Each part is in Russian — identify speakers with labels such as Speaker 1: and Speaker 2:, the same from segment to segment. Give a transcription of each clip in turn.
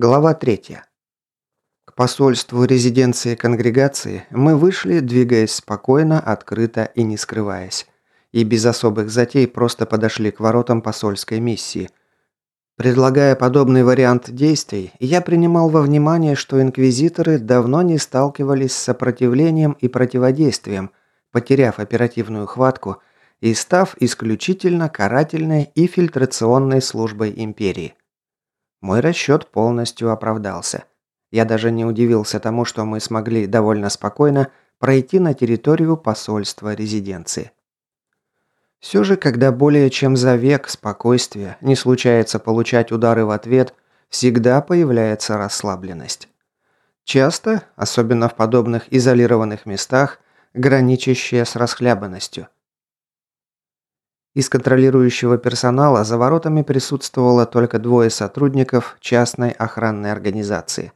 Speaker 1: Глава 3. К посольству резиденции конгрегации мы вышли, двигаясь спокойно, открыто и не скрываясь. И без особых затей просто подошли к воротам посольской миссии. Предлагая подобный вариант действий, я принимал во внимание, что инквизиторы давно не сталкивались с сопротивлением и противодействием, потеряв оперативную хватку и став исключительно карательной и фильтрационной службой империи. Мой расчет полностью оправдался. Я даже не удивился тому, что мы смогли довольно спокойно пройти на территорию посольства резиденции. Все же, когда более чем за век спокойствия не случается получать удары в ответ, всегда появляется расслабленность. Часто, особенно в подобных изолированных местах, граничащая с расхлябанностью – из контролирующего персонала за воротами присутствовало только двое сотрудников частной охранной организации.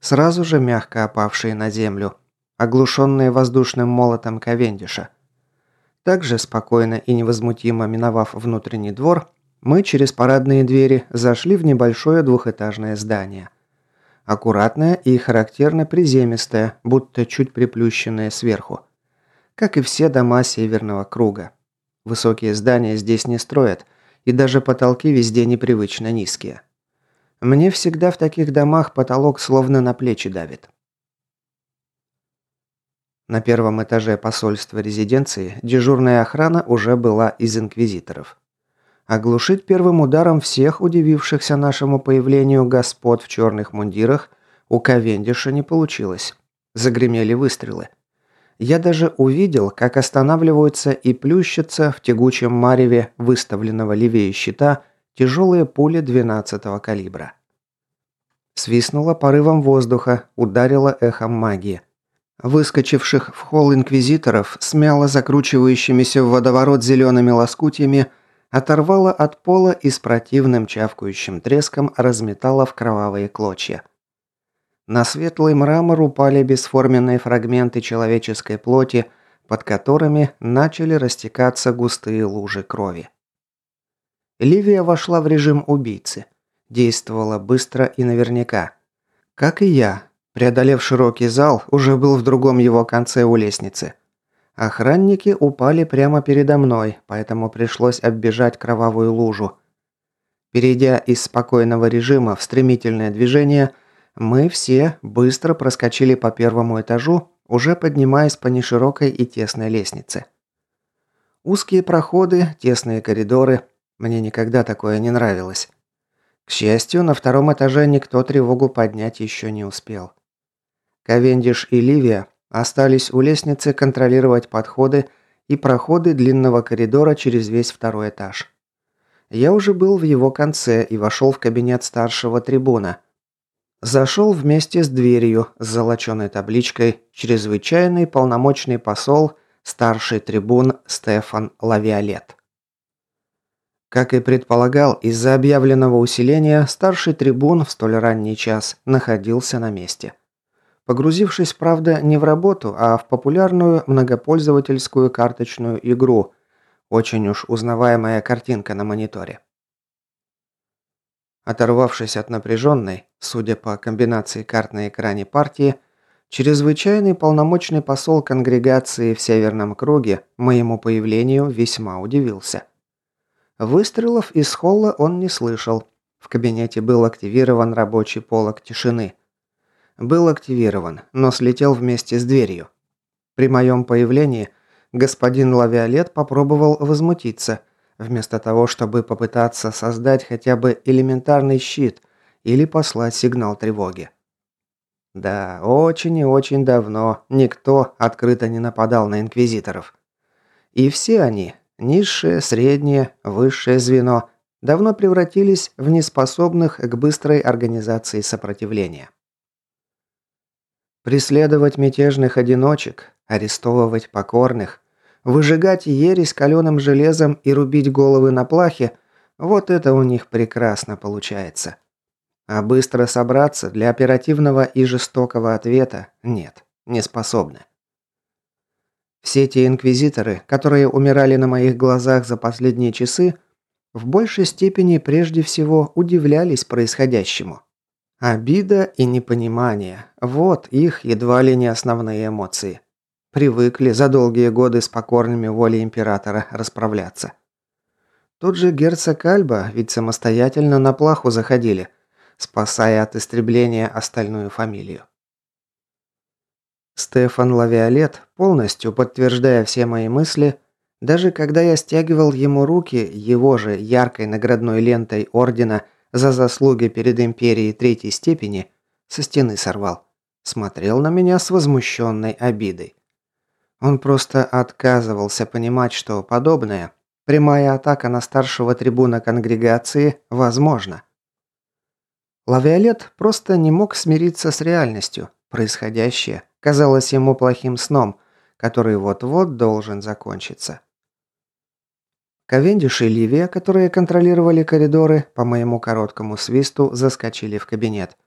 Speaker 1: Сразу же мягко опавшие на землю, оглушенные воздушным молотом Ковендиша. Также спокойно и невозмутимо миновав внутренний двор, мы через парадные двери зашли в небольшое двухэтажное здание. Аккуратное и характерно приземистое, будто чуть приплющенное сверху. Как и все дома Северного круга. Высокие здания здесь не строят, и даже потолки везде непривычно низкие. Мне всегда в таких домах потолок словно на плечи давит. На первом этаже посольства резиденции дежурная охрана уже была из инквизиторов. Оглушить первым ударом всех удивившихся нашему появлению господ в черных мундирах у Ковендиша не получилось. Загремели выстрелы. Я даже увидел, как останавливаются и плющатся в тягучем мареве выставленного левее щита тяжелые пули 12-го калибра. Свистнуло порывом воздуха, ударило эхом магии. Выскочивших в холл инквизиторов смяло закручивающимися в водоворот зелеными лоскутьями, оторвало от пола и с противным чавкающим треском разметало в кровавые клочья. На светлый мрамор упали бесформенные фрагменты человеческой плоти, под которыми начали растекаться густые лужи крови. Ливия вошла в режим убийцы. Действовала быстро и наверняка. Как и я, преодолев широкий зал, уже был в другом его конце у лестницы. Охранники упали прямо передо мной, поэтому пришлось оббежать кровавую лужу. Перейдя из спокойного режима в стремительное движение – мы все быстро проскочили по первому этажу, уже поднимаясь по неширокой и тесной лестнице. Узкие проходы, тесные коридоры. Мне никогда такое не нравилось. К счастью, на втором этаже никто тревогу поднять еще не успел. Ковендиш и Ливия остались у лестницы контролировать подходы и проходы длинного коридора через весь второй этаж. Я уже был в его конце и вошел в кабинет старшего трибуна – Зашел вместе с дверью с золоченой табличкой «Чрезвычайный полномочный посол, старший трибун Стефан Лавиолет». Как и предполагал, из-за объявленного усиления старший трибун в столь ранний час находился на месте. Погрузившись, правда, не в работу, а в популярную многопользовательскую карточную игру. Очень уж узнаваемая картинка на мониторе. Оторвавшись от напряженной, судя по комбинации карт на экране партии, чрезвычайный полномочный посол конгрегации в Северном круге моему появлению весьма удивился. Выстрелов из холла он не слышал. В кабинете был активирован рабочий полог тишины. Был активирован, но слетел вместе с дверью. При моем появлении господин Лавиолет попробовал возмутиться – вместо того, чтобы попытаться создать хотя бы элементарный щит или послать сигнал тревоги. Да, очень и очень давно никто открыто не нападал на инквизиторов. И все они, низшее, среднее, высшее звено, давно превратились в неспособных к быстрой организации сопротивления. Преследовать мятежных одиночек, арестовывать покорных, Выжигать ересь каленым железом и рубить головы на плахе – вот это у них прекрасно получается. А быстро собраться для оперативного и жестокого ответа – нет, не способны. Все те инквизиторы, которые умирали на моих глазах за последние часы, в большей степени прежде всего удивлялись происходящему. Обида и непонимание – вот их едва ли не основные эмоции. Привыкли за долгие годы с покорными волей императора расправляться. Тот же герцог Альба ведь самостоятельно на плаху заходили, спасая от истребления остальную фамилию. Стефан Лавиолет, полностью подтверждая все мои мысли, даже когда я стягивал ему руки его же яркой наградной лентой ордена за заслуги перед империей третьей степени, со стены сорвал, смотрел на меня с возмущенной обидой. Он просто отказывался понимать, что подобное, прямая атака на старшего трибуна конгрегации, возможно. Лавиолет просто не мог смириться с реальностью. Происходящее казалось ему плохим сном, который вот-вот должен закончиться. Ковендиш и Ливия, которые контролировали коридоры, по моему короткому свисту заскочили в кабинет.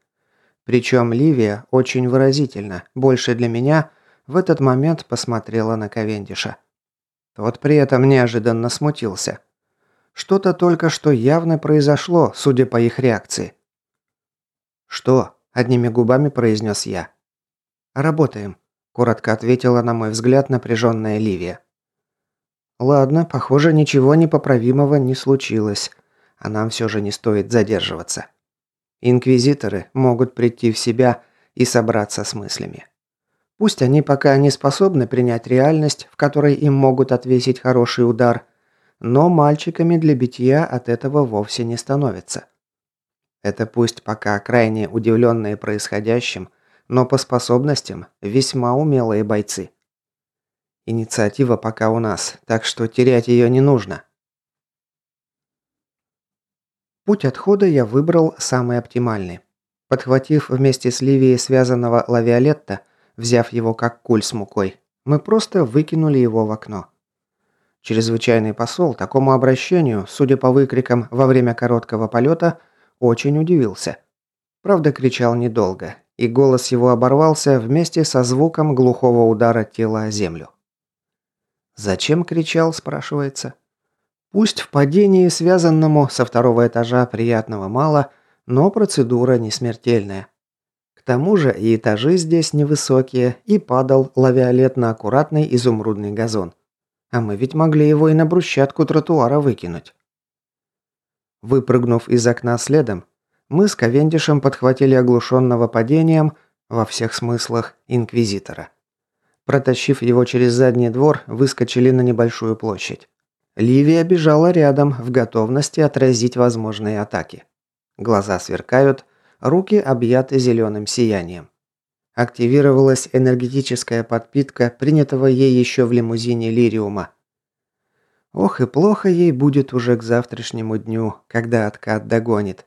Speaker 1: Причем Ливия очень выразительно, больше для меня – в этот момент посмотрела на Ковендиша. Тот при этом неожиданно смутился. Что-то только что явно произошло, судя по их реакции. «Что?» – одними губами произнес я. «Работаем», – коротко ответила на мой взгляд напряженная Ливия. «Ладно, похоже, ничего непоправимого не случилось, а нам все же не стоит задерживаться. Инквизиторы могут прийти в себя и собраться с мыслями. Пусть они пока не способны принять реальность, в которой им могут отвесить хороший удар, но мальчиками для битья от этого вовсе не становятся. Это пусть пока крайне удивленные происходящим, но по способностям весьма умелые бойцы. Инициатива пока у нас, так что терять ее не нужно. Путь отхода я выбрал самый оптимальный. Подхватив вместе с Ливией связанного лавиолетта, взяв его как куль с мукой. Мы просто выкинули его в окно. Чрезвычайный посол такому обращению, судя по выкрикам во время короткого полета, очень удивился. Правда, кричал недолго, и голос его оборвался вместе со звуком глухого удара тела о землю. «Зачем кричал?» – спрашивается. Пусть в падении, связанному со второго этажа, приятного мало, но процедура не смертельная. К тому же и этажи здесь невысокие, и падал лавиолет на аккуратный изумрудный газон. А мы ведь могли его и на брусчатку тротуара выкинуть. Выпрыгнув из окна следом, мы с Ковендишем подхватили оглушенного падением, во всех смыслах, инквизитора. Протащив его через задний двор, выскочили на небольшую площадь. Ливия бежала рядом, в готовности отразить возможные атаки. Глаза сверкают, Руки объяты зеленым сиянием. Активировалась энергетическая подпитка, принятого ей еще в лимузине Лириума. Ох и плохо ей будет уже к завтрашнему дню, когда откат догонит.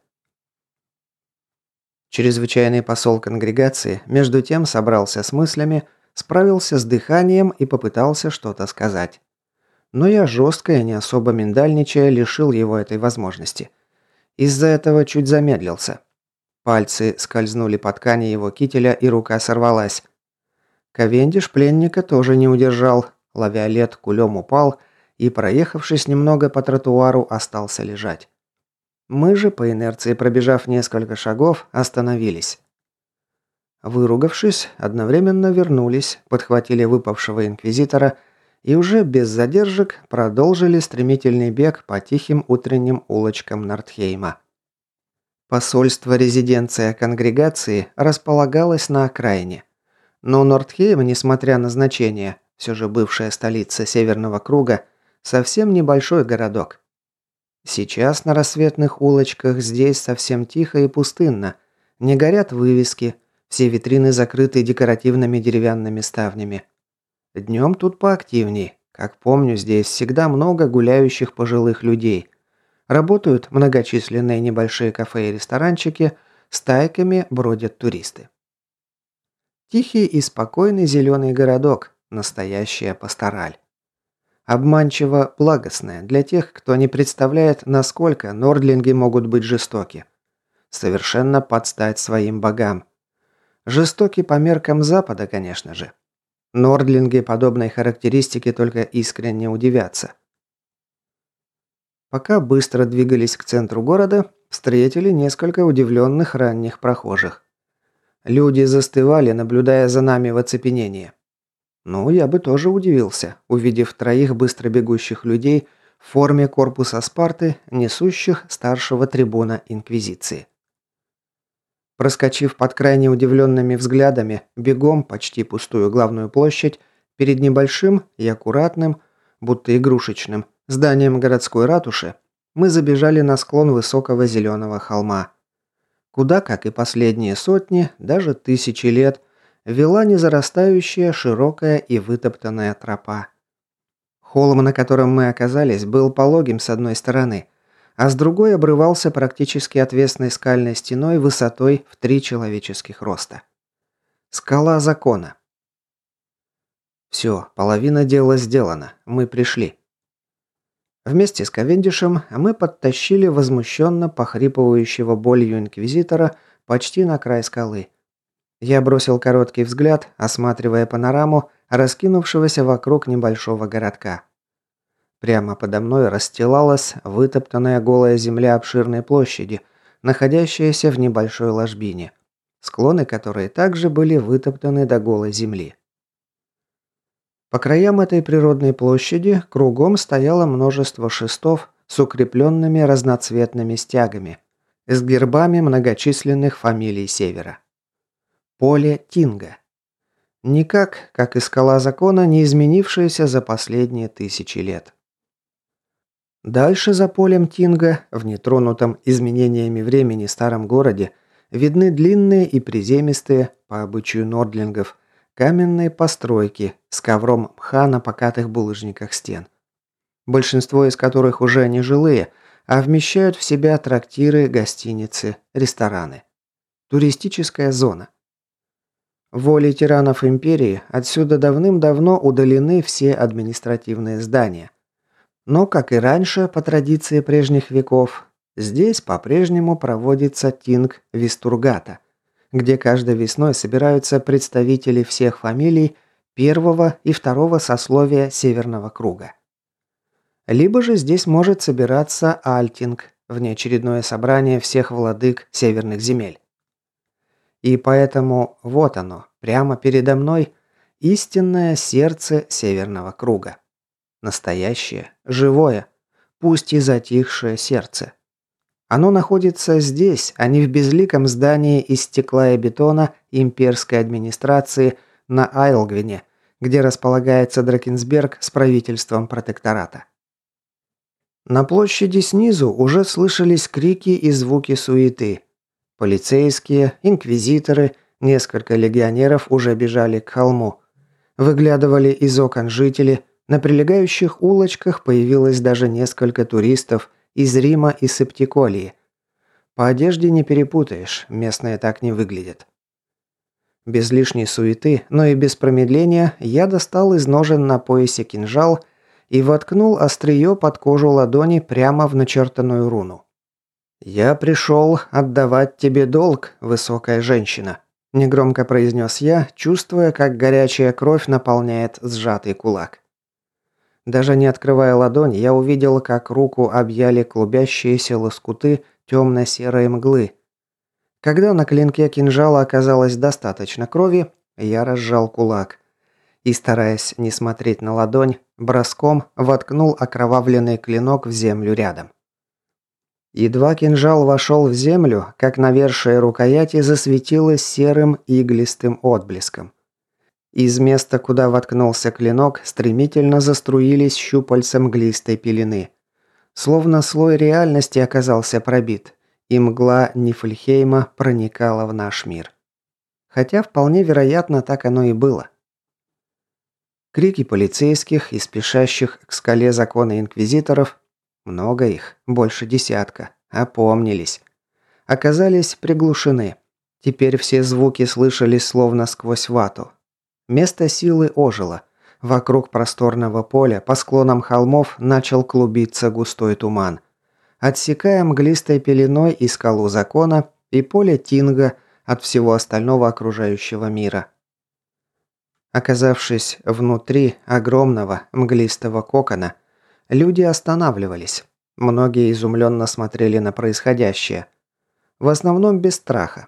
Speaker 1: Чрезвычайный посол конгрегации между тем собрался с мыслями, справился с дыханием и попытался что-то сказать. Но я жестко и не особо миндальничая лишил его этой возможности. Из-за этого чуть замедлился. Пальцы скользнули по ткани его кителя, и рука сорвалась. Ковендиш пленника тоже не удержал. Лавиолет кулем упал и, проехавшись немного по тротуару, остался лежать. Мы же, по инерции пробежав несколько шагов, остановились. Выругавшись, одновременно вернулись, подхватили выпавшего инквизитора и уже без задержек продолжили стремительный бег по тихим утренним улочкам Нортхейма. Посольство-резиденция конгрегации располагалось на окраине. Но Нортхейм, несмотря на значение, все же бывшая столица Северного круга, совсем небольшой городок. Сейчас на рассветных улочках здесь совсем тихо и пустынно. Не горят вывески, все витрины закрыты декоративными деревянными ставнями. Днем тут поактивней. Как помню, здесь всегда много гуляющих пожилых людей – Работают многочисленные небольшие кафе и ресторанчики, стайками бродят туристы. Тихий и спокойный зеленый городок, настоящая пастораль. Обманчиво благостная для тех, кто не представляет, насколько нордлинги могут быть жестоки. Совершенно подстать своим богам. Жестоки по меркам Запада, конечно же. Нордлинги подобной характеристике только искренне удивятся. Пока быстро двигались к центру города, встретили несколько удивленных ранних прохожих. Люди застывали, наблюдая за нами в оцепенении. Ну, я бы тоже удивился, увидев троих быстро бегущих людей в форме корпуса Спарты, несущих старшего трибуна Инквизиции. Проскочив под крайне удивленными взглядами, бегом почти пустую главную площадь, перед небольшим и аккуратным, будто игрушечным, зданием городской ратуши, мы забежали на склон высокого зеленого холма. Куда, как и последние сотни, даже тысячи лет, вела незарастающая, широкая и вытоптанная тропа. Холм, на котором мы оказались, был пологим с одной стороны, а с другой обрывался практически отвесной скальной стеной высотой в три человеческих роста. Скала закона. Все, половина дела сделана, мы пришли. Вместе с Ковендишем мы подтащили возмущенно похрипывающего болью инквизитора почти на край скалы – я бросил короткий взгляд, осматривая панораму, раскинувшегося вокруг небольшого городка. Прямо подо мной расстилалась вытоптанная голая земля обширной площади, находящаяся в небольшой ложбине, склоны которой также были вытоптаны до голой земли. По краям этой природной площади кругом стояло множество шестов с укрепленными разноцветными стягами, с гербами многочисленных фамилий Севера. Поле Тинга. Никак, как и скала закона, не изменившаяся за последние тысячи лет. Дальше за полем Тинга, в нетронутом изменениями времени старом городе, видны длинные и приземистые, по обычаю нордлингов, каменные постройки с ковром мха на покатых булыжниках стен. Большинство из которых уже не жилые, а вмещают в себя трактиры, гостиницы, рестораны. Туристическая зона. Волей тиранов империи отсюда давным-давно удалены все административные здания. Но, как и раньше, по традиции прежних веков, здесь по-прежнему проводится Тинг Вистургата, где каждой весной собираются представители всех фамилий первого и второго сословия Северного круга. Либо же здесь может собираться Альтинг, внеочередное собрание всех владык северных земель. И поэтому вот оно, прямо передо мной, истинное сердце Северного круга. Настоящее, живое, пусть и затихшее сердце. Оно находится здесь, а не в безликом здании из стекла и бетона имперской администрации на Айлгвине, где располагается Дракенсберг с правительством протектората. На площади снизу уже слышались крики и звуки суеты, Полицейские, инквизиторы, несколько легионеров уже бежали к холму. Выглядывали из окон жители, на прилегающих улочках появилось даже несколько туристов из Рима и Септиколии. По одежде не перепутаешь, местные так не выглядят. Без лишней суеты, но и без промедления, я достал из ножен на поясе кинжал и воткнул острие под кожу ладони прямо в начертанную руну. «Я пришел отдавать тебе долг, высокая женщина», – негромко произнес я, чувствуя, как горячая кровь наполняет сжатый кулак. Даже не открывая ладонь, я увидел, как руку объяли клубящиеся лоскуты темно-серой мглы. Когда на клинке кинжала оказалось достаточно крови, я разжал кулак и, стараясь не смотреть на ладонь, броском воткнул окровавленный клинок в землю рядом. Едва кинжал вошел в землю, как навершие рукояти засветилось серым иглистым отблеском. Из места, куда воткнулся клинок, стремительно заструились щупальца мглистой пелены. Словно слой реальности оказался пробит, и мгла Нифльхейма проникала в наш мир. Хотя вполне вероятно так оно и было. Крики полицейских и спешащих к скале закона инквизиторов много их, больше десятка. Опомнились. Оказались приглушены. Теперь все звуки слышались словно сквозь вату. Место силы ожило. Вокруг просторного поля по склонам холмов начал клубиться густой туман. Отсекая мглистой пеленой и скалу закона, и поле Тинга от всего остального окружающего мира. Оказавшись внутри огромного мглистого кокона, Люди останавливались. Многие изумленно смотрели на происходящее. В основном без страха.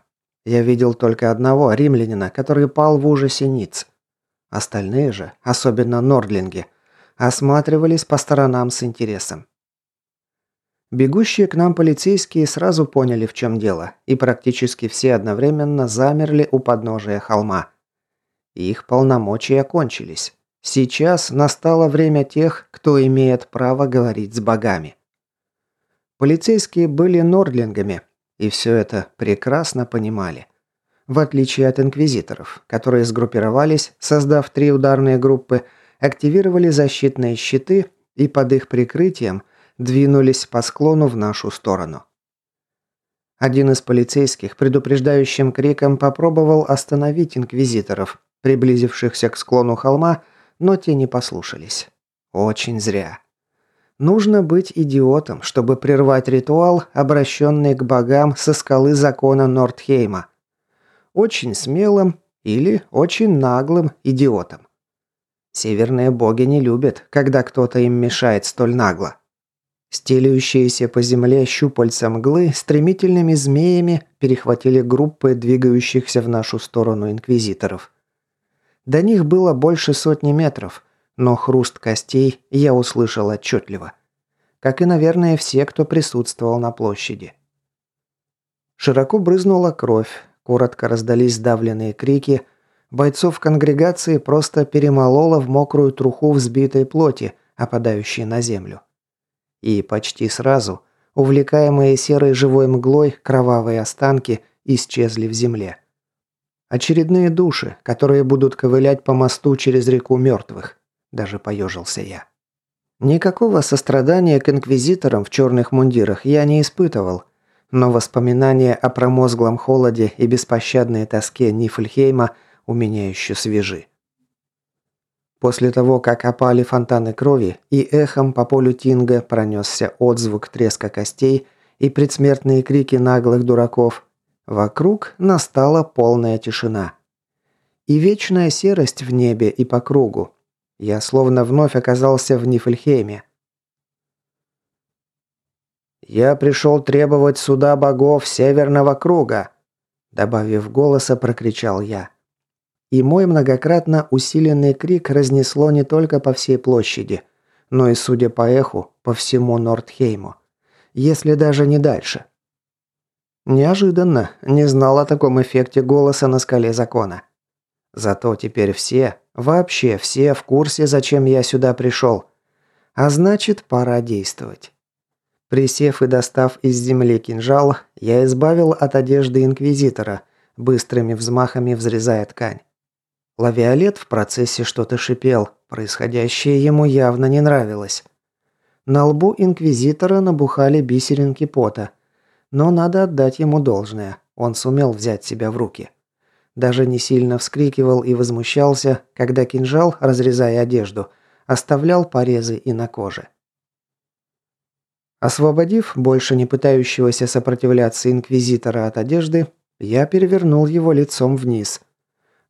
Speaker 1: Я видел только одного римлянина, который пал в ужасе ниц. Остальные же, особенно нордлинги, осматривались по сторонам с интересом. Бегущие к нам полицейские сразу поняли, в чем дело, и практически все одновременно замерли у подножия холма. Их полномочия кончились. Сейчас настало время тех, кто имеет право говорить с богами. Полицейские были нордлингами, и все это прекрасно понимали. В отличие от инквизиторов, которые сгруппировались, создав три ударные группы, активировали защитные щиты и под их прикрытием двинулись по склону в нашу сторону. Один из полицейских предупреждающим криком попробовал остановить инквизиторов, приблизившихся к склону холма, но те не послушались. Очень зря. Нужно быть идиотом, чтобы прервать ритуал, обращенный к богам со скалы закона Нордхейма. Очень смелым или очень наглым идиотом. Северные боги не любят, когда кто-то им мешает столь нагло. Стелющиеся по земле щупальца мглы стремительными змеями перехватили группы двигающихся в нашу сторону инквизиторов. До них было больше сотни метров, но хруст костей я услышал отчетливо. Как и, наверное, все, кто присутствовал на площади. Широко брызнула кровь, коротко раздались сдавленные крики, бойцов конгрегации просто перемололо в мокрую труху взбитой плоти, опадающей на землю. И почти сразу, увлекаемые серой живой мглой, кровавые останки исчезли в земле. Очередные души, которые будут ковылять по мосту через реку мертвых. Даже поежился я. Никакого сострадания к инквизиторам в черных мундирах я не испытывал, но воспоминания о промозглом холоде и беспощадной тоске Нифльхейма у меня еще свежи. После того, как опали фонтаны крови, и эхом по полю Тинга пронесся отзвук треска костей и предсмертные крики наглых дураков, вокруг настала полная тишина. И вечная серость в небе и по кругу. Я словно вновь оказался в Нифльхейме. «Я пришел требовать суда богов Северного круга», добавив голоса, прокричал я. И мой многократно усиленный крик разнесло не только по всей площади, но и, судя по эху, по всему Нордхейму. Если даже не дальше. Неожиданно, не знал о таком эффекте голоса на скале закона. Зато теперь все, вообще все в курсе, зачем я сюда пришел. А значит, пора действовать. Присев и достав из земли кинжал, я избавил от одежды инквизитора, быстрыми взмахами взрезая ткань. Лавиолет в процессе что-то шипел, происходящее ему явно не нравилось. На лбу инквизитора набухали бисеринки пота. Но надо отдать ему должное, он сумел взять себя в руки. Даже не сильно вскрикивал и возмущался, когда кинжал, разрезая одежду, оставлял порезы и на коже. Освободив больше не пытающегося сопротивляться инквизитора от одежды, я перевернул его лицом вниз –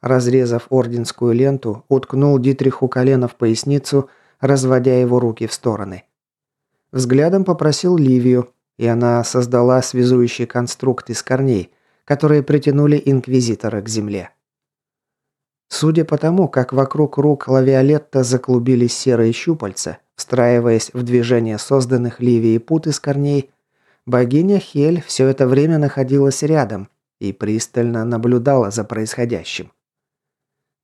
Speaker 1: Разрезав орденскую ленту, уткнул Дитриху колено в поясницу, разводя его руки в стороны. Взглядом попросил Ливию, и она создала связующий конструкт из корней, которые притянули Инквизитора к земле. Судя по тому, как вокруг рук Лавиолетта заклубились серые щупальца, встраиваясь в движение созданных Ливией пут из корней, богиня Хель все это время находилась рядом и пристально наблюдала за происходящим.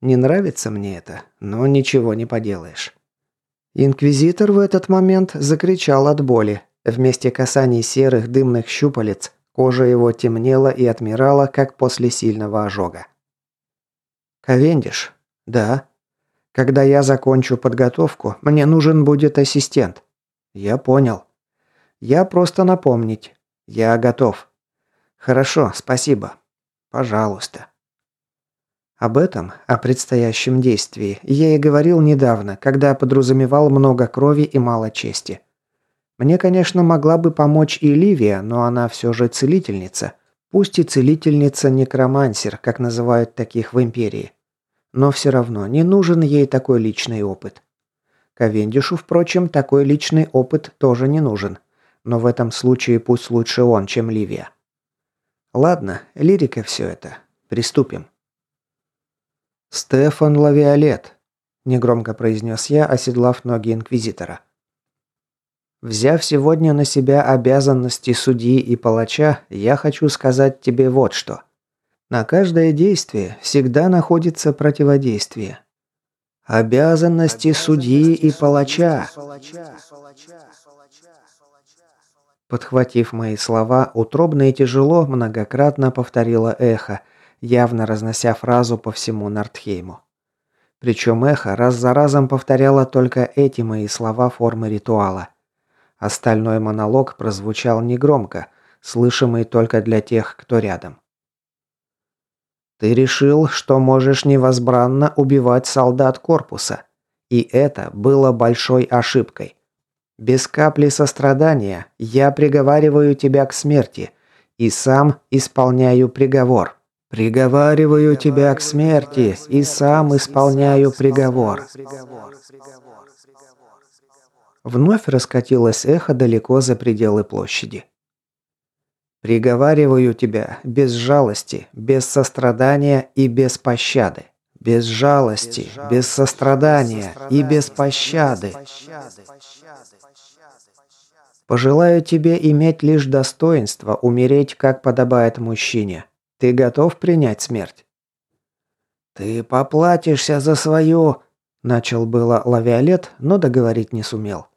Speaker 1: Не нравится мне это, но ничего не поделаешь. Инквизитор в этот момент закричал от боли. Вместе касаний серых дымных щупалец кожа его темнела и отмирала, как после сильного ожога. «Ковендиш?» «Да». «Когда я закончу подготовку, мне нужен будет ассистент». «Я понял». «Я просто напомнить. Я готов». «Хорошо, спасибо». «Пожалуйста». Об этом, о предстоящем действии, я и говорил недавно, когда подразумевал много крови и мало чести. Мне, конечно, могла бы помочь и Ливия, но она все же целительница. Пусть и целительница-некромансер, как называют таких в Империи. Но все равно не нужен ей такой личный опыт. Ковендишу, впрочем, такой личный опыт тоже не нужен. но в этом случае пусть лучше он, чем Ливия. Ладно, лирика все это. Приступим. «Стефан Лавиолет», – негромко произнес я, оседлав ноги Инквизитора. «Взяв сегодня на себя обязанности судьи и палача, я хочу сказать тебе вот что. На каждое действие всегда находится противодействие. Обязанности судьи и палача. Подхватив мои слова, утробно и тяжело многократно повторило эхо, явно разнося фразу по всему Нортхейму. Причем эхо раз за разом повторяло только эти мои слова формы ритуала. Остальной монолог прозвучал негромко, слышимый только для тех, кто рядом. Ты решил, что можешь невозбранно убивать солдат корпуса. И это было большой ошибкой. Без капли сострадания я приговариваю тебя к смерти и сам исполняю приговор. Приговариваю тебя к смерти и сам исполняю приговор. Вновь раскатилось эхо далеко за пределы площади. Приговариваю тебя без жалости, без сострадания и без пощады. Без жалости, без сострадания и без пощады. Пожелаю тебе иметь лишь достоинство, умереть, как подобает мужчине. Ты готов принять смерть? Ты поплатишься за свою... Начал было Лавиолет, но договорить не сумел.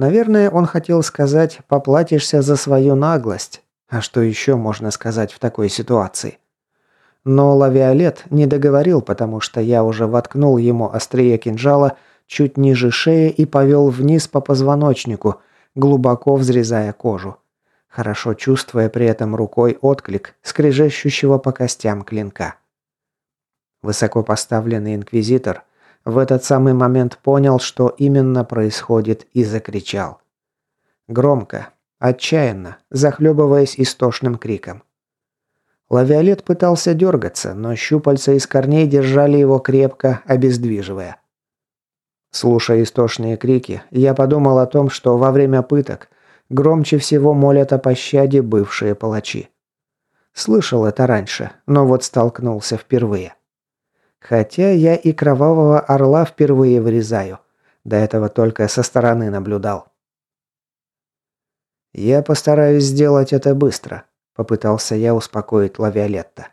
Speaker 1: Наверное, он хотел сказать «поплатишься за свою наглость», а что еще можно сказать в такой ситуации? Но Лавиолет не договорил, потому что я уже воткнул ему острие кинжала чуть ниже шеи и повел вниз по позвоночнику, глубоко взрезая кожу, хорошо чувствуя при этом рукой отклик скрежещущего по костям клинка. Высоко поставленный инквизитор в этот самый момент понял, что именно происходит, и закричал. Громко, Отчаянно, захлебываясь истошным криком. Лавиолет пытался дергаться, но щупальца из корней держали его крепко, обездвиживая. Слушая истошные крики, я подумал о том, что во время пыток громче всего молят о пощаде бывшие палачи. Слышал это раньше, но вот столкнулся впервые. Хотя я и кровавого орла впервые вырезаю. До этого только со стороны наблюдал. «Я постараюсь сделать это быстро», – попытался я успокоить Лавиолетта.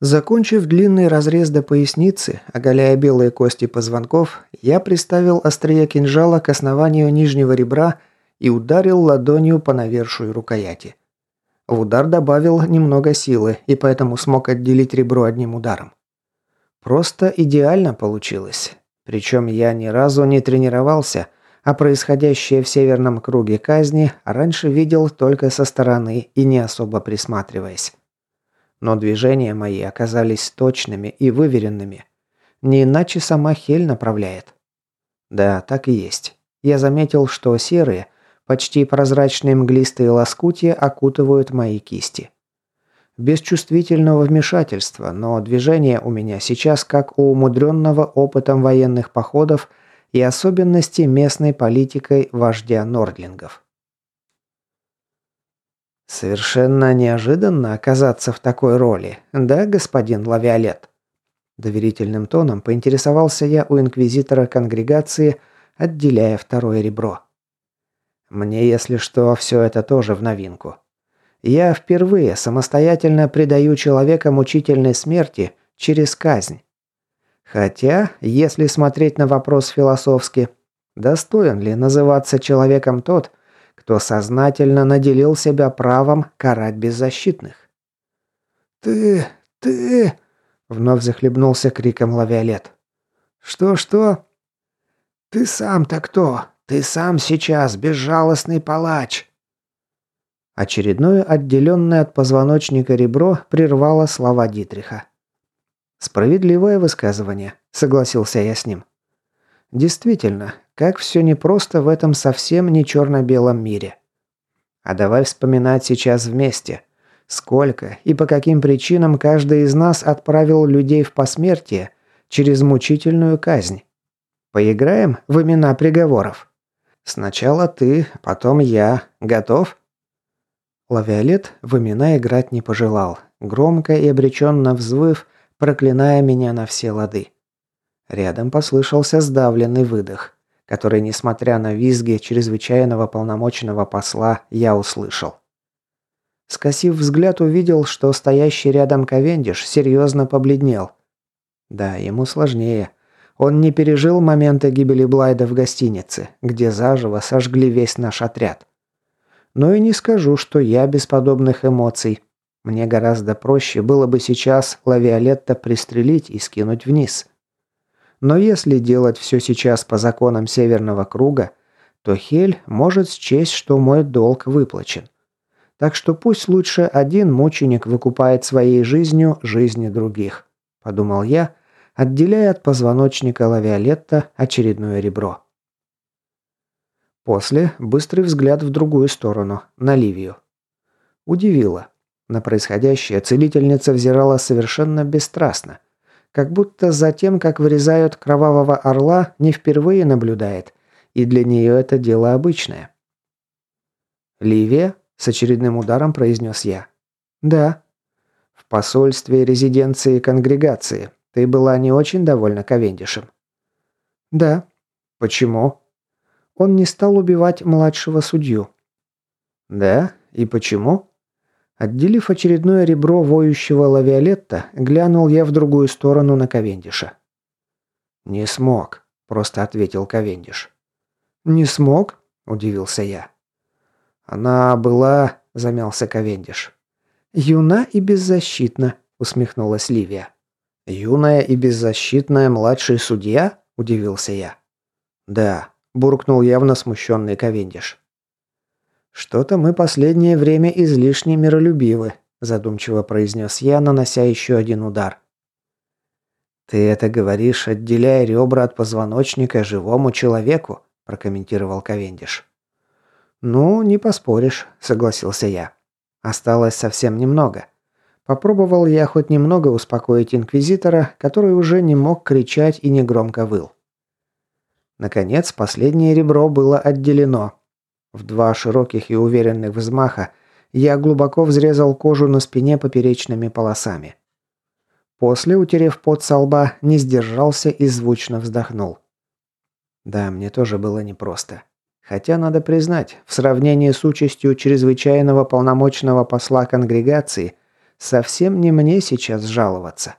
Speaker 1: Закончив длинный разрез до поясницы, оголяя белые кости позвонков, я приставил острие кинжала к основанию нижнего ребра и ударил ладонью по навершию рукояти. В удар добавил немного силы, и поэтому смог отделить ребро одним ударом. Просто идеально получилось. Причем я ни разу не тренировался – а происходящее в северном круге казни раньше видел только со стороны и не особо присматриваясь. Но движения мои оказались точными и выверенными. Не иначе сама Хель направляет. Да, так и есть. Я заметил, что серые, почти прозрачные мглистые лоскутия окутывают мои кисти. Без чувствительного вмешательства, но движение у меня сейчас как у умудренного опытом военных походов – и особенности местной политикой вождя Нордлингов. «Совершенно неожиданно оказаться в такой роли, да, господин Лавиолет?» Доверительным тоном поинтересовался я у инквизитора конгрегации, отделяя второе ребро. Мне, если что, все это тоже в новинку. Я впервые самостоятельно предаю человека мучительной смерти через казнь. Хотя, если смотреть на вопрос философски, достоин ли называться человеком тот, кто сознательно наделил себя правом карать беззащитных? «Ты... ты...» — вновь захлебнулся криком Лавиолет. «Что-что?» «Ты сам-то кто? Ты сам сейчас безжалостный палач!» Очередное отделенное от позвоночника ребро прервало слова Дитриха. Справедливое высказывание, согласился я с ним. Действительно, как все непросто в этом совсем не черно-белом мире. А давай вспоминать сейчас вместе. Сколько и по каким причинам каждый из нас отправил людей в посмертие через мучительную казнь. Поиграем в имена приговоров. Сначала ты, потом я. Готов?» Лавиолет в имена играть не пожелал, громко и обреченно взвыв, проклиная меня на все лады. Рядом послышался сдавленный выдох, который, несмотря на визги чрезвычайного полномочного посла, я услышал. Скосив взгляд, увидел, что стоящий рядом Ковендиш серьезно побледнел. Да, ему сложнее. Он не пережил момента гибели Блайда в гостинице, где заживо сожгли весь наш отряд. Но и не скажу, что я без подобных эмоций. Мне гораздо проще было бы сейчас Лавиолетта пристрелить и скинуть вниз. Но если делать все сейчас по законам Северного круга, то Хель может счесть, что мой долг выплачен. Так что пусть лучше один мученик выкупает своей жизнью жизни других, подумал я, отделяя от позвоночника лавиолетта очередное ребро. После быстрый взгляд в другую сторону, на Ливию. Удивило. На происходящее целительница взирала совершенно бесстрастно. Как будто за тем, как вырезают кровавого орла, не впервые наблюдает, и для нее это дело обычное. «Ливия?» С очередным ударом произнес я. «Да». «В посольстве резиденции конгрегации ты была не очень довольна Ковендишем?» «Да». «Почему?» «Он не стал убивать младшего судью». «Да? И почему?» Отделив очередное ребро воющего лавиолетта, глянул я в другую сторону на Ковендиша. «Не смог», – просто ответил Ковендиш. «Не смог?» – удивился я. «Она была...» – замялся Ковендиш. «Юна и беззащитна», – усмехнулась Ливия. «Юная и беззащитная младший судья?» – удивился я. «Да», – буркнул явно смущенный Ковендиш. «Что-то мы последнее время излишне миролюбивы», – задумчиво произнес я, нанося еще один удар. «Ты это говоришь, отделяя ребра от позвоночника живому человеку», – прокомментировал Ковендиш. «Ну, не поспоришь», – согласился я. Осталось совсем немного. Попробовал я хоть немного успокоить инквизитора, который уже не мог кричать и негромко выл. Наконец, последнее ребро было отделено. В два широких и уверенных взмаха я глубоко взрезал кожу на спине поперечными полосами. После, утерев пот со лба, не сдержался и звучно вздохнул. Да, мне тоже было непросто. Хотя, надо признать, в сравнении с участью чрезвычайного полномочного посла конгрегации, совсем не мне сейчас жаловаться.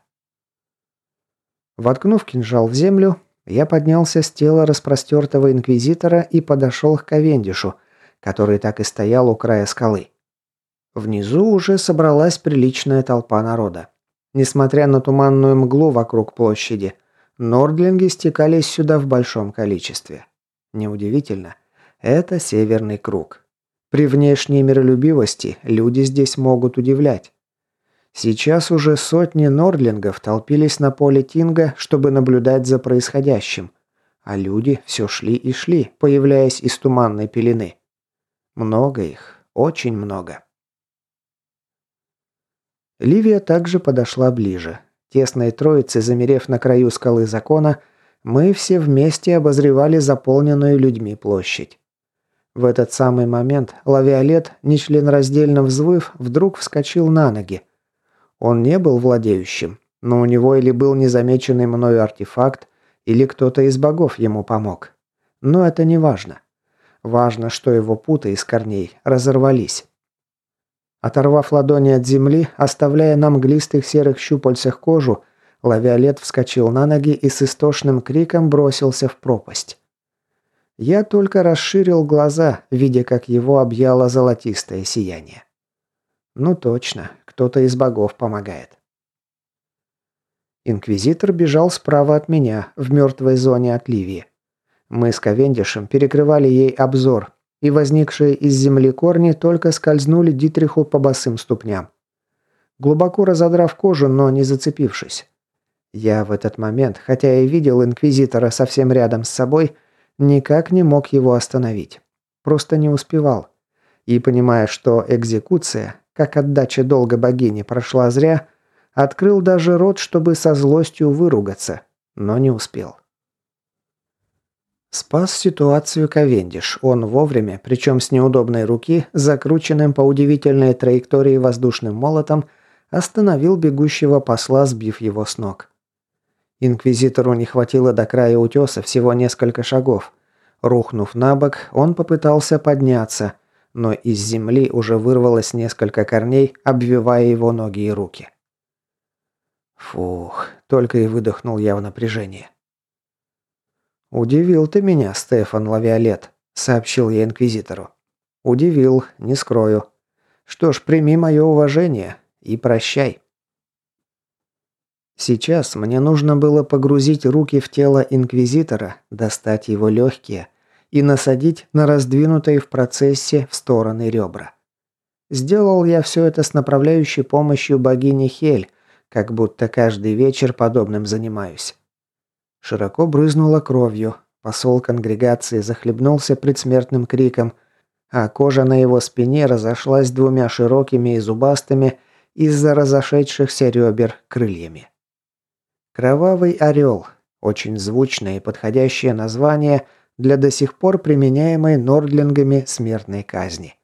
Speaker 1: Воткнув кинжал в землю, я поднялся с тела распростертого инквизитора и подошел к Ковендишу, который так и стоял у края скалы. Внизу уже собралась приличная толпа народа. Несмотря на туманную мглу вокруг площади, нордлинги стекались сюда в большом количестве. Неудивительно, это Северный круг. При внешней миролюбивости люди здесь могут удивлять. Сейчас уже сотни нордлингов толпились на поле Тинга, чтобы наблюдать за происходящим, а люди все шли и шли, появляясь из туманной пелены. Много их, очень много. Ливия также подошла ближе. Тесной троицей, замерев на краю скалы закона, мы все вместе обозревали заполненную людьми площадь. В этот самый момент лавиолет, нечленораздельно взвыв, вдруг вскочил на ноги. Он не был владеющим, но у него или был незамеченный мною артефакт, или кто-то из богов ему помог. Но это не важно. Важно, что его путы из корней разорвались. Оторвав ладони от земли, оставляя на мглистых серых щупальцах кожу, лавиолет вскочил на ноги и с истошным криком бросился в пропасть. Я только расширил глаза, видя, как его объяло золотистое сияние. Ну точно, кто-то из богов помогает. Инквизитор бежал справа от меня, в мертвой зоне от Ливии. Мы с Ковендишем перекрывали ей обзор, и возникшие из земли корни только скользнули Дитриху по босым ступням. Глубоко разодрав кожу, но не зацепившись. Я в этот момент, хотя и видел Инквизитора совсем рядом с собой, Никак не мог его остановить. Просто не успевал. И понимая, что экзекуция, как отдача долга богини, прошла зря, открыл даже рот, чтобы со злостью выругаться, но не успел. Спас ситуацию Ковендиш. Он вовремя, причем с неудобной руки, закрученным по удивительной траектории воздушным молотом, остановил бегущего посла, сбив его с ног. Инквизитору не хватило до края утеса всего несколько шагов. Рухнув на бок, он попытался подняться, но из земли уже вырвалось несколько корней, обвивая его ноги и руки. Фух, только и выдохнул я в напряжении. «Удивил ты меня, Стефан Лавиолет», — сообщил я Инквизитору. «Удивил, не скрою. Что ж, прими мое уважение и прощай». Сейчас мне нужно было погрузить руки в тело Инквизитора, достать его легкие и насадить на раздвинутые в процессе в стороны ребра. Сделал я все это с направляющей помощью богини Хель, как будто каждый вечер подобным занимаюсь. Широко брызнуло кровью. Посол конгрегации захлебнулся предсмертным криком, а кожа на его спине разошлась двумя широкими и зубастыми из-за разошедшихся ребер крыльями. Кровавый орел – очень звучное и подходящее название для до сих пор применяемой нордлингами смертной казни.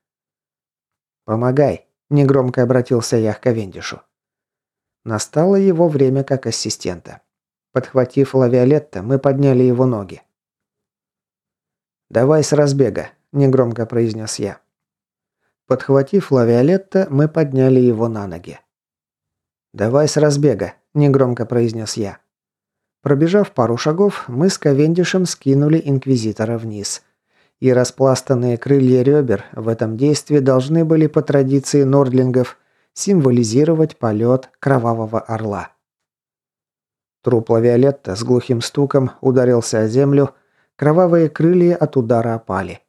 Speaker 1: «Помогай», – негромко обратился я к Ковендишу. Настало его время как ассистента. Подхватив лавиолетта, мы подняли его ноги. «Давай с разбега», – негромко произнес я. Подхватив лавиолетта, мы подняли его на ноги. «Давай с разбега», – негромко произнес я. Пробежав пару шагов, мы с Ковендишем скинули Инквизитора вниз. И распластанные крылья ребер в этом действии должны были по традиции нордлингов символизировать полет кровавого орла. Труп Лавиолетта с глухим стуком ударился о землю, кровавые крылья от удара опали.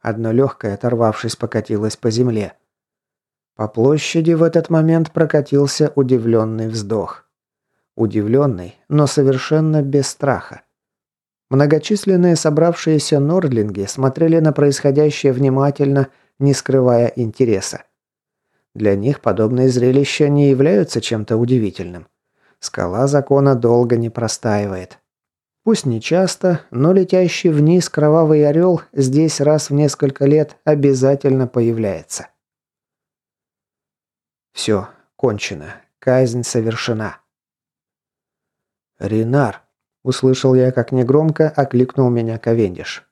Speaker 1: Одно легкое, оторвавшись, покатилось по земле. По площади в этот момент прокатился удивленный вздох. Удивленный, но совершенно без страха. Многочисленные собравшиеся нордлинги смотрели на происходящее внимательно, не скрывая интереса. Для них подобные зрелища не являются чем-то удивительным. Скала закона долго не простаивает. Пусть не часто, но летящий вниз кровавый орел здесь раз в несколько лет обязательно появляется. Все, кончено. Казнь совершена. «Ренар!» – услышал я, как негромко окликнул меня Ковендиш.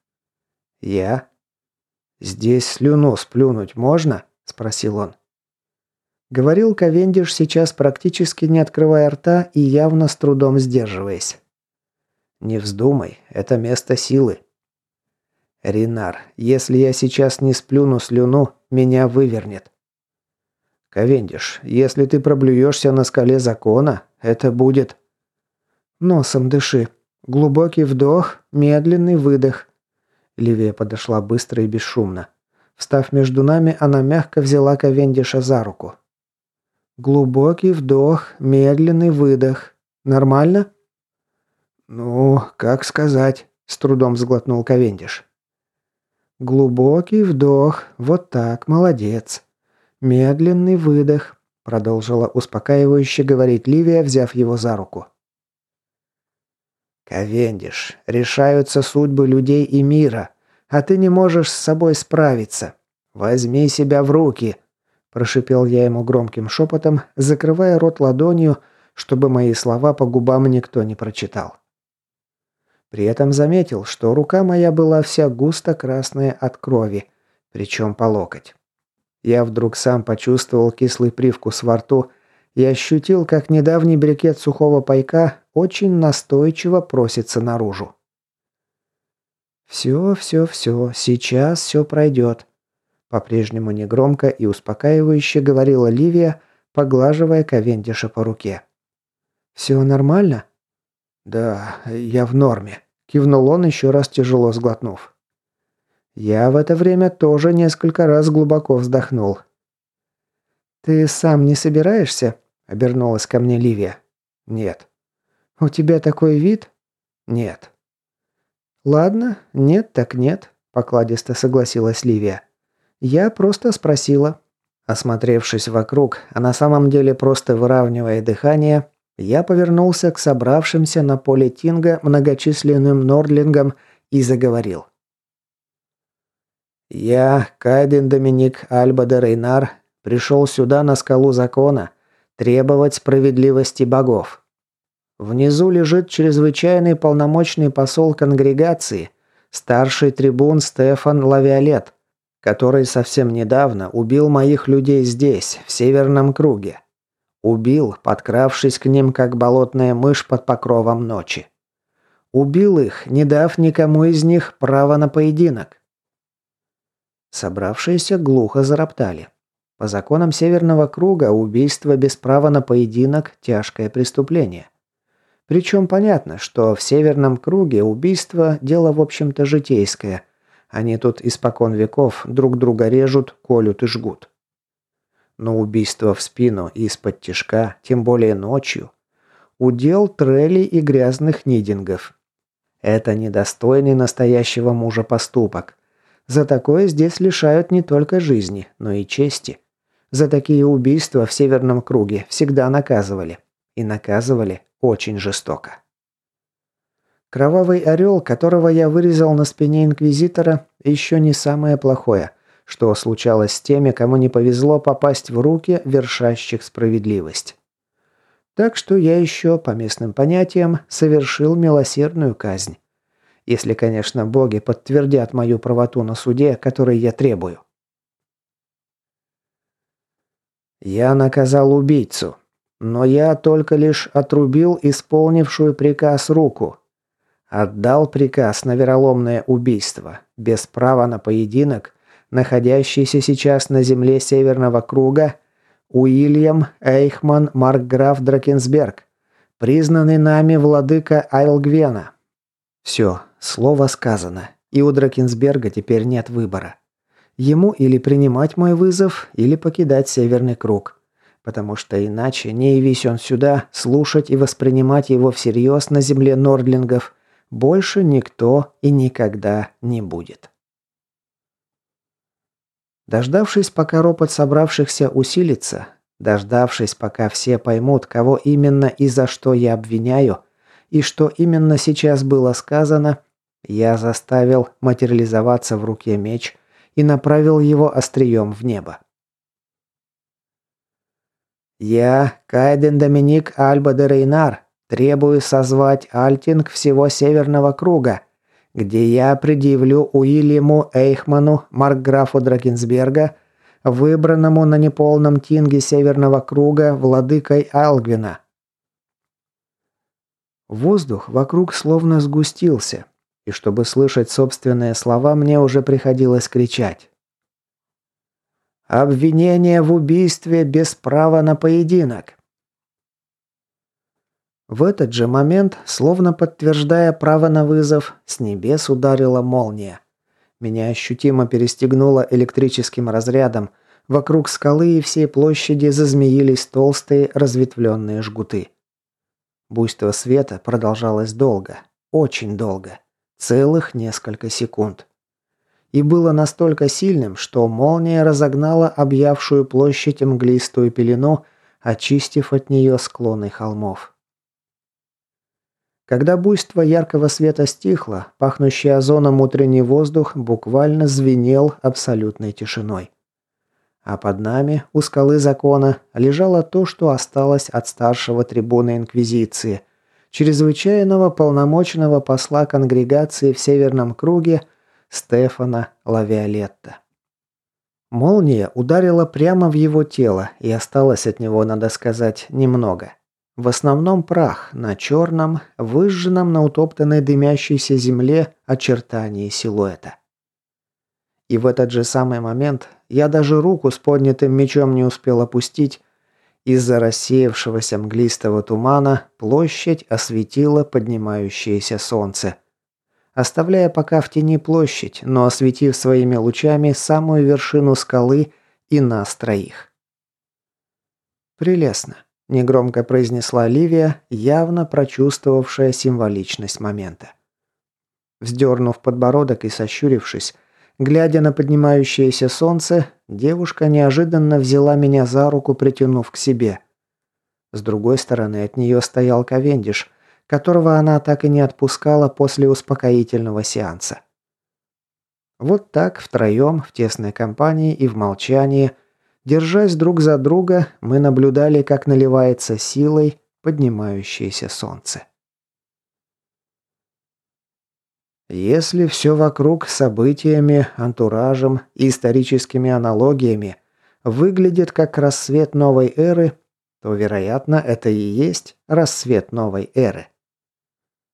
Speaker 1: «Я?» «Здесь слюну сплюнуть можно?» – спросил он. Говорил Ковендиш сейчас практически не открывая рта и явно с трудом сдерживаясь. «Не вздумай, это место силы». «Ринар, если я сейчас не сплюну слюну, меня вывернет». «Ковендиш, если ты проблюешься на скале закона, это будет...» «Носом дыши. Глубокий вдох, медленный выдох». Ливия подошла быстро и бесшумно. Встав между нами, она мягко взяла Ковендиша за руку. Глубокий вдох, медленный выдох. Нормально? Ну, как сказать, с трудом сглотнул Ковендиш. Глубокий вдох. Вот так, молодец. Медленный выдох, продолжила успокаивающе говорить Ливия, взяв его за руку. Ковендиш, решаются судьбы людей и мира, а ты не можешь с собой справиться. Возьми себя в руки. Прошипел я ему громким шепотом, закрывая рот ладонью, чтобы мои слова по губам никто не прочитал. При этом заметил, что рука моя была вся густо красная от крови, причем по локоть. Я вдруг сам почувствовал кислый привкус во рту и ощутил, как недавний брикет сухого пайка очень настойчиво просится наружу. «Все, все, все, сейчас все пройдет», по-прежнему негромко и успокаивающе говорила Ливия, поглаживая Ковендиша по руке. «Все нормально?» «Да, я в норме», – кивнул он, еще раз тяжело сглотнув. Я в это время тоже несколько раз глубоко вздохнул. «Ты сам не собираешься?» – обернулась ко мне Ливия. «Нет». «У тебя такой вид?» «Нет». «Ладно, нет так нет», – покладисто согласилась Ливия. Я просто спросила. Осмотревшись вокруг, а на самом деле просто выравнивая дыхание, я повернулся к собравшимся на поле Тинга многочисленным нордлингам и заговорил. «Я, Кайден Доминик Альба де Рейнар, пришел сюда на скалу закона требовать справедливости богов. Внизу лежит чрезвычайный полномочный посол конгрегации, старший трибун Стефан Лавиолет, который совсем недавно убил моих людей здесь, в Северном круге. Убил, подкравшись к ним, как болотная мышь под покровом ночи. Убил их, не дав никому из них права на поединок. Собравшиеся глухо зароптали. По законам Северного круга убийство без права на поединок – тяжкое преступление. Причем понятно, что в Северном круге убийство – дело в общем-то житейское. Они тут испокон веков друг друга режут, колют и жгут. Но убийство в спину и из-под тишка, тем более ночью, удел трелей и грязных нидингов. Это недостойный настоящего мужа поступок. За такое здесь лишают не только жизни, но и чести. За такие убийства в Северном круге всегда наказывали. И наказывали очень жестоко. Кровавый орел, которого я вырезал на спине Инквизитора, еще не самое плохое что случалось с теми, кому не повезло попасть в руки вершащих справедливость. Так что я еще, по местным понятиям, совершил милосердную казнь. Если, конечно, боги подтвердят мою правоту на суде, который я требую. Я наказал убийцу, но я только лишь отрубил исполнившую приказ руку. Отдал приказ на вероломное убийство, без права на поединок находящийся сейчас на земле Северного круга, Уильям Эйхман Маркграф Дракенсберг, признанный нами владыка Айлгвена. Все, слово сказано, и у Дракенсберга теперь нет выбора. Ему или принимать мой вызов, или покидать Северный круг. Потому что иначе, не явись он сюда, слушать и воспринимать его всерьез на земле Нордлингов, больше никто и никогда не будет. Дождавшись, пока ропот собравшихся усилится, дождавшись, пока все поймут, кого именно и за что я обвиняю, и что именно сейчас было сказано, я заставил материализоваться в руке меч и направил его острием в небо. «Я, Кайден Доминик Альба де Рейнар, требую созвать Альтинг всего Северного круга где я предъявлю Уильяму Эйхману, маркграфу Дракенсберга, выбранному на неполном тинге Северного круга владыкой Алгвина. Воздух вокруг словно сгустился, и чтобы слышать собственные слова, мне уже приходилось кричать. «Обвинение в убийстве без права на поединок. В этот же момент, словно подтверждая право на вызов, с небес ударила молния. Меня ощутимо перестегнуло электрическим разрядом. Вокруг скалы и всей площади зазмеились толстые разветвленные жгуты. Буйство света продолжалось долго. Очень долго. Целых несколько секунд. И было настолько сильным, что молния разогнала объявшую площадь мглистую пелену, очистив от нее склоны холмов. Когда буйство яркого света стихло, пахнущий озоном утренний воздух буквально звенел абсолютной тишиной. А под нами, у скалы закона, лежало то, что осталось от старшего трибуна Инквизиции, чрезвычайного полномочного посла конгрегации в Северном круге Стефана Лавиолетта. Молния ударила прямо в его тело, и осталось от него, надо сказать, немного. В основном прах на черном, выжженном на утоптанной дымящейся земле очертании силуэта. И в этот же самый момент я даже руку с поднятым мечом не успел опустить. Из-за рассеявшегося мглистого тумана площадь осветило поднимающееся солнце. Оставляя пока в тени площадь, но осветив своими лучами самую вершину скалы и нас троих. Прелестно. Негромко произнесла Ливия, явно прочувствовавшая символичность момента. Вздернув подбородок и сощурившись, глядя на поднимающееся солнце, девушка неожиданно взяла меня за руку, притянув к себе. С другой стороны от нее стоял Ковендиш, которого она так и не отпускала после успокоительного сеанса. Вот так, втроем, в тесной компании и в молчании, держась друг за друга, мы наблюдали, как наливается силой поднимающееся солнце. Если все вокруг событиями, антуражем и историческими аналогиями выглядит как рассвет новой эры, то, вероятно, это и есть рассвет новой эры.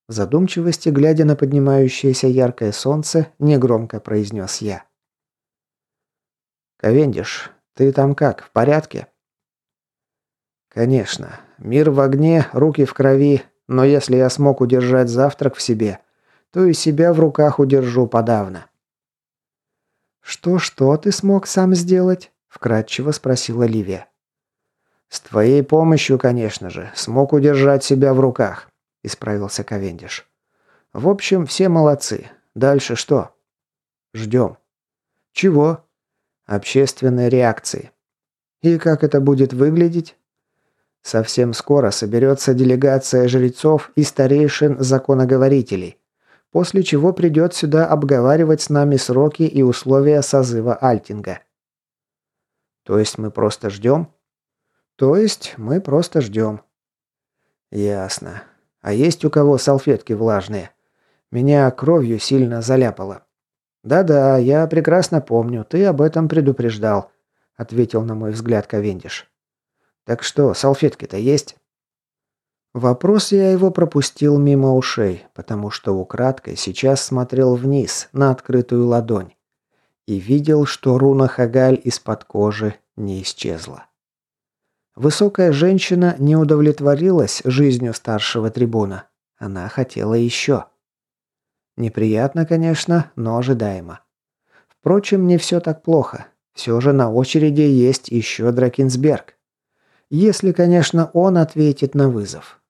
Speaker 1: В задумчивости, глядя на поднимающееся яркое солнце, негромко произнес я. «Ковендиш, ты там как, в порядке?» «Конечно. Мир в огне, руки в крови, но если я смог удержать завтрак в себе, то и себя в руках удержу подавно. «Что-что ты смог сам сделать?» – вкратчиво спросила Ливия. «С твоей помощью, конечно же, смог удержать себя в руках», – исправился Ковендиш. «В общем, все молодцы. Дальше что?» «Ждем». «Чего?» «Общественной реакции». «И как это будет выглядеть?» Совсем скоро соберется делегация жрецов и старейшин законоговорителей после чего придет сюда обговаривать с нами сроки и условия созыва Альтинга. То есть мы просто ждем? То есть мы просто ждем. Ясно. А есть у кого салфетки влажные? Меня кровью сильно заляпало. Да-да, я прекрасно помню, ты об этом предупреждал, ответил на мой взгляд Ковендиш. Так что, салфетки-то есть? Вопрос я его пропустил мимо ушей, потому что украдкой сейчас смотрел вниз, на открытую ладонь. И видел, что руна Хагаль из-под кожи не исчезла. Высокая женщина не удовлетворилась жизнью старшего трибуна. Она хотела еще. Неприятно, конечно, но ожидаемо. Впрочем, не все так плохо. Все же на очереди есть еще Дракинсберг. Если, конечно, он ответит на вызов.